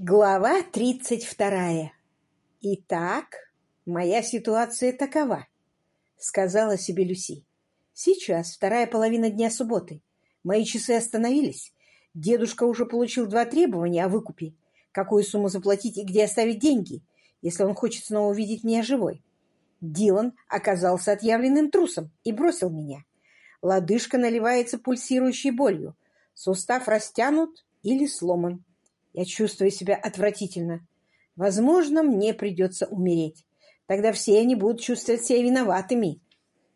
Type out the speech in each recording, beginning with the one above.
Глава тридцать вторая. «Итак, моя ситуация такова», — сказала себе Люси. «Сейчас вторая половина дня субботы. Мои часы остановились. Дедушка уже получил два требования о выкупе. Какую сумму заплатить и где оставить деньги, если он хочет снова увидеть меня живой. Дилан оказался отъявленным трусом и бросил меня. Лодыжка наливается пульсирующей болью. Сустав растянут или сломан. Я чувствую себя отвратительно. Возможно, мне придется умереть. Тогда все они будут чувствовать себя виноватыми.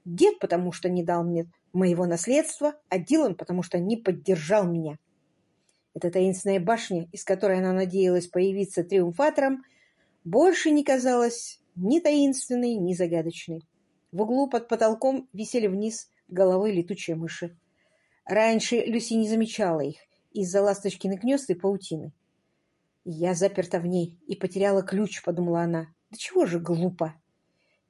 Дед, потому что не дал мне моего наследства, а Дилан, потому что не поддержал меня. Эта таинственная башня, из которой она надеялась появиться триумфатором, больше не казалась ни таинственной, ни загадочной. В углу под потолком висели вниз головой летучие мыши. Раньше Люси не замечала их из-за ласточкиных гнезд и паутины. Я заперта в ней и потеряла ключ, подумала она. Да чего же глупо.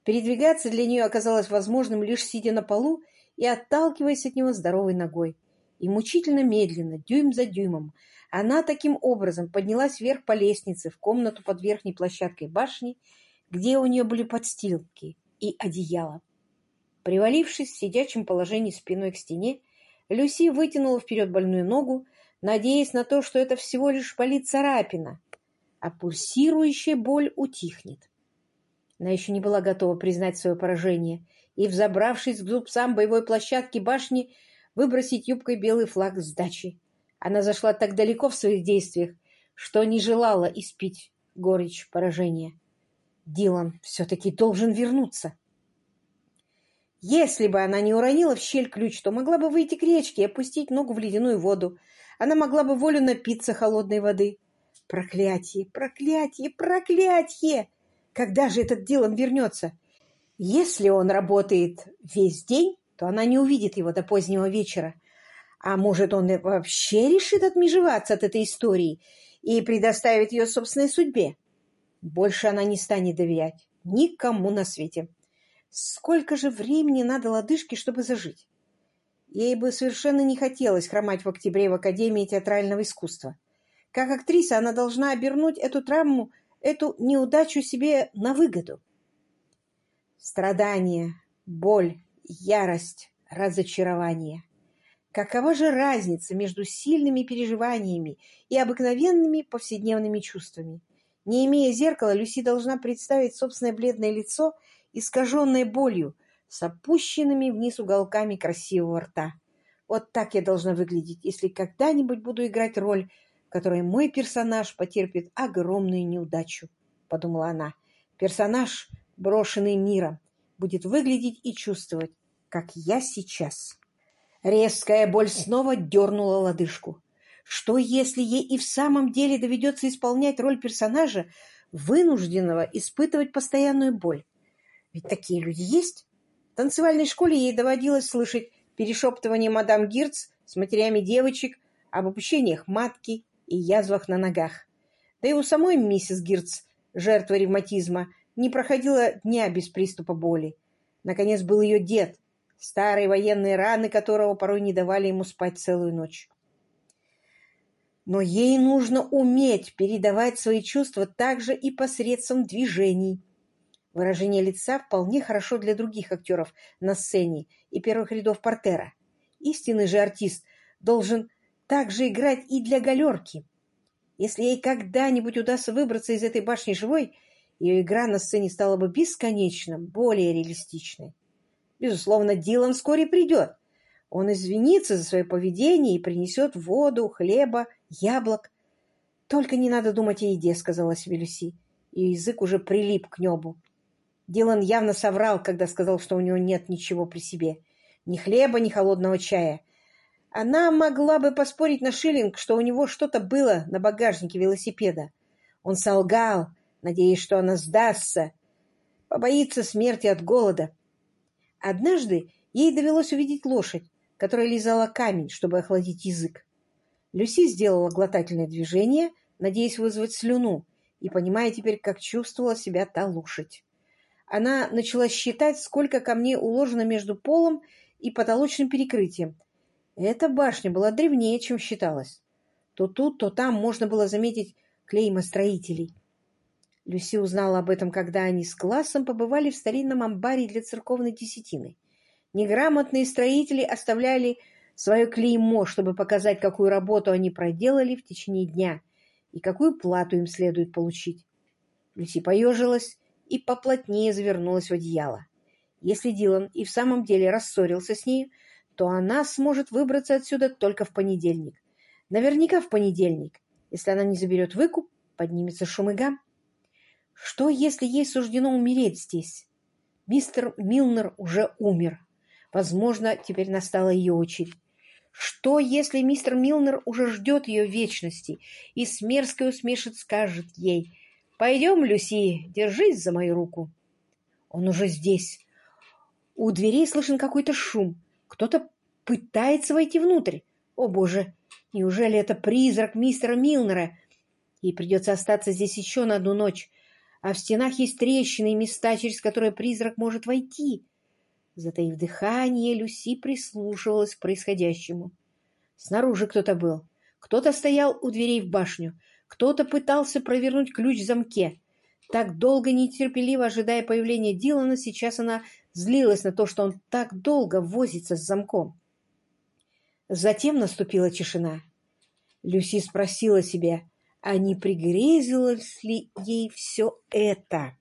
Передвигаться для нее оказалось возможным лишь сидя на полу и отталкиваясь от него здоровой ногой. И мучительно медленно, дюйм за дюймом, она таким образом поднялась вверх по лестнице в комнату под верхней площадкой башни, где у нее были подстилки и одеяло. Привалившись в сидячем положении спиной к стене, Люси вытянула вперед больную ногу, надеясь на то, что это всего лишь болит царапина, а пульсирующая боль утихнет. Она еще не была готова признать свое поражение и, взобравшись к зубцам боевой площадки башни, выбросить юбкой белый флаг сдачи. Она зашла так далеко в своих действиях, что не желала испить горечь поражения. Дилан все-таки должен вернуться. Если бы она не уронила в щель ключ, то могла бы выйти к речке и опустить ногу в ледяную воду, она могла бы волю напиться холодной воды. Проклятие, проклятие, проклятие! Когда же этот Дилан вернется? Если он работает весь день, то она не увидит его до позднего вечера. А может, он вообще решит отмежеваться от этой истории и предоставит ее собственной судьбе? Больше она не станет доверять никому на свете. Сколько же времени надо лодыжке, чтобы зажить? Ей бы совершенно не хотелось хромать в октябре в Академии театрального искусства. Как актриса она должна обернуть эту травму, эту неудачу себе на выгоду. Страдания, боль, ярость, разочарование. Какова же разница между сильными переживаниями и обыкновенными повседневными чувствами? Не имея зеркала, Люси должна представить собственное бледное лицо, искаженное болью, с опущенными вниз уголками красивого рта. Вот так я должна выглядеть, если когда-нибудь буду играть роль, в которой мой персонаж потерпит огромную неудачу, — подумала она. Персонаж, брошенный миром, будет выглядеть и чувствовать, как я сейчас. Резкая боль снова дернула лодыжку. Что, если ей и в самом деле доведется исполнять роль персонажа, вынужденного испытывать постоянную боль? Ведь такие люди есть. В танцевальной школе ей доводилось слышать перешептывание мадам Гирц с матерями девочек об опущениях матки и язвах на ногах. Да и у самой миссис Гирц, жертва ревматизма, не проходила дня без приступа боли. Наконец был ее дед, старые военные раны которого порой не давали ему спать целую ночь. Но ей нужно уметь передавать свои чувства также и посредством движений. Выражение лица вполне хорошо для других актеров на сцене и первых рядов портера. Истинный же артист должен также играть и для галерки. Если ей когда-нибудь удастся выбраться из этой башни живой, ее игра на сцене стала бы бесконечно более реалистичной. Безусловно, Дилан вскоре придет. Он извинится за свое поведение и принесет воду, хлеба, яблок. «Только не надо думать о еде», — сказала себе Люси. Ее язык уже прилип к небу. Дилан явно соврал, когда сказал, что у него нет ничего при себе. Ни хлеба, ни холодного чая. Она могла бы поспорить на шиллинг, что у него что-то было на багажнике велосипеда. Он солгал, надеясь, что она сдастся, побоится смерти от голода. Однажды ей довелось увидеть лошадь, которая лизала камень, чтобы охладить язык. Люси сделала глотательное движение, надеясь вызвать слюну, и понимая теперь, как чувствовала себя та лошадь она начала считать, сколько камней уложено между полом и потолочным перекрытием. Эта башня была древнее, чем считалось. То тут, то там можно было заметить клейма строителей. Люси узнала об этом, когда они с классом побывали в старинном амбаре для церковной десятины. Неграмотные строители оставляли свое клеймо, чтобы показать, какую работу они проделали в течение дня и какую плату им следует получить. Люси поежилась и поплотнее завернулась в одеяло. Если Дилан и в самом деле рассорился с ней, то она сможет выбраться отсюда только в понедельник. Наверняка в понедельник. Если она не заберет выкуп, поднимется шум и гам. Что, если ей суждено умереть здесь? Мистер Милнер уже умер. Возможно, теперь настала ее очередь. Что, если мистер Милнер уже ждет ее вечности и с мерзкой усмешит скажет ей «Пойдем, Люси, держись за мою руку». Он уже здесь. У дверей слышен какой-то шум. Кто-то пытается войти внутрь. О, боже, неужели это призрак мистера Милнера? Ей придется остаться здесь еще на одну ночь а в стенах есть трещины и места, через которые призрак может войти. Затаив дыхание, Люси прислушивалась к происходящему. Снаружи кто-то был. Кто-то стоял у дверей в башню. Кто-то пытался провернуть ключ в замке. Так долго нетерпеливо ожидая появления Дилана, сейчас она злилась на то, что он так долго возится с замком. Затем наступила тишина. Люси спросила себя, а не пригрезилось ли ей все это?